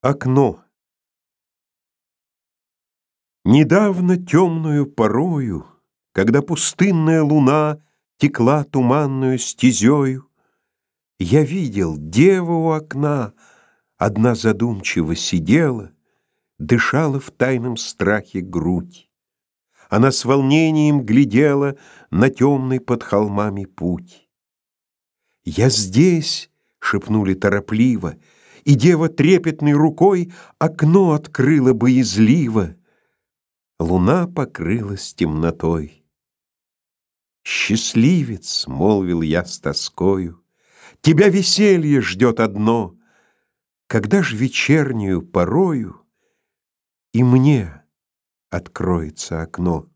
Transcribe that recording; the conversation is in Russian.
Окно Недавно темную порою, Когда пустынная луна Текла туманную стезею, Я видел деву у окна, Одна задумчиво сидела, Дышала в тайном страхе грудь. Она с волнением глядела На темный под холмами путь. «Я здесь!» — шепнули торопливо — и дева трепетной рукой окно открыла боязливо. Луна покрылась темнотой. Счастливец, молвил я с тоскою, тебя веселье ждет одно. Когда ж вечернюю порою и мне откроется окно?